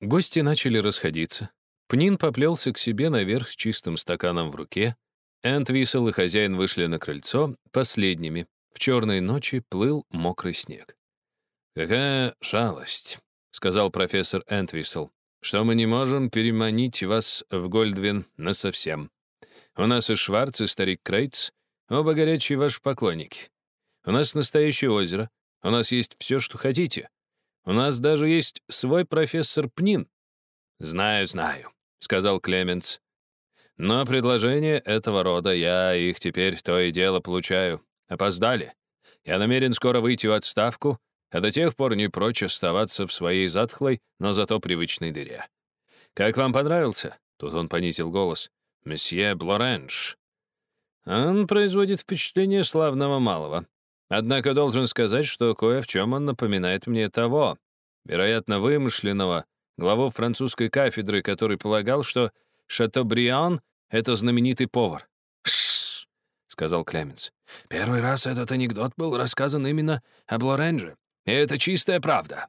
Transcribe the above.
Гости начали расходиться. Пнин поплелся к себе наверх с чистым стаканом в руке. Энтвисел и хозяин вышли на крыльцо последними. В черной ночи плыл мокрый снег. «Какая жалость», — сказал профессор Энтвисел, «что мы не можем переманить вас в Гольдвин насовсем. У нас и Шварц, и старик Крейтс, оба горячие ваши поклонники. У нас настоящее озеро, у нас есть все, что хотите. У нас даже есть свой профессор Пнин». «Знаю, знаю», — сказал Клеменс. «Но предложения этого рода я их теперь то и дело получаю. Опоздали. Я намерен скоро выйти в отставку, а до тех пор не прочь оставаться в своей затхлой, но зато привычной дыре. Как вам понравился?» Тут он понизил голос. «Месье Блоренш». «Он производит впечатление славного малого. Однако должен сказать, что кое в чем он напоминает мне того, вероятно, вымышленного, главу французской кафедры, который полагал, что Шатобриан — это знаменитый повар. «Шшш», — сказал Клеменс. «Первый раз этот анекдот был рассказан именно об Лоренже, и это чистая правда.